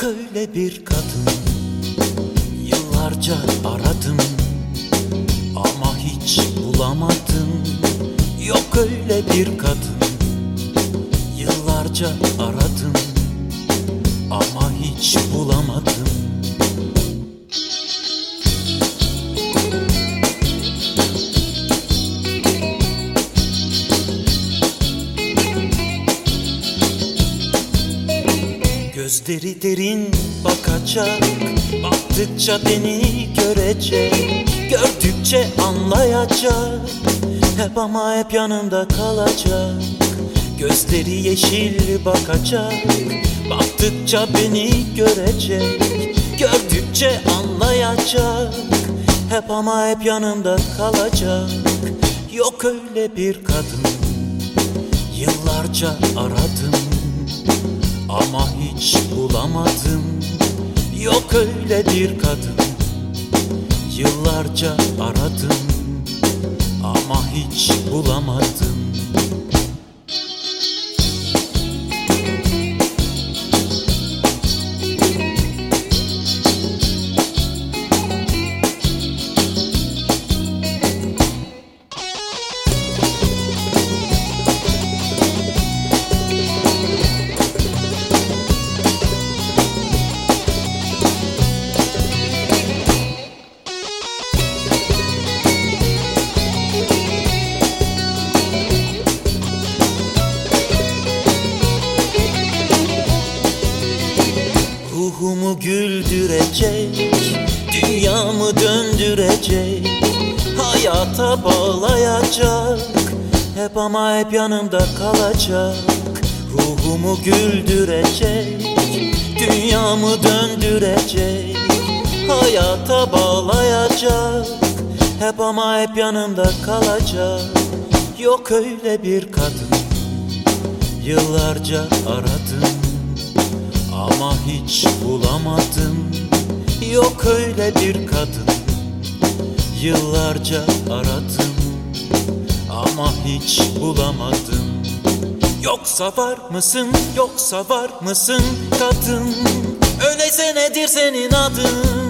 öyle bir kadın. Yıllarca aradım Ama hiç bulamadım. Yok öyle bir kadın. Yıllarca aradım Ama hiç Gözleri derin bakacak Baktıkça beni görecek. Gördükçe anlayacak Hep ama hep yanımda kalacak. Gözleri yeşil bakacak Baktıkça beni görecek. Gördükçe anlayacak Hep ama hep yanımda kalacak. Yok öyle bir kadın Yıllarca aradım ama hiç bulamadım. Yok öyle bir kadın. Yıllarca aradım. Ama hiç bulamadım Ruhumu güldürecek Dünyamı döndürecek Hayata bağlayacak. Hep ama hep yanımda kalacak. Ruhumu güldürecek Dünyamı döndürecek Hayata bağlayacak. Hep ama hep yanımda kalacak. Yok öyle bir kadın Yıllarca aradım ama hiç bulamadım. Yok öyle bir kadın. Yıllarca aradım. Ama hiç bulamadım. Yoksa var mısın, yoksa var mısın kadın? Öyleyse nedir senin adın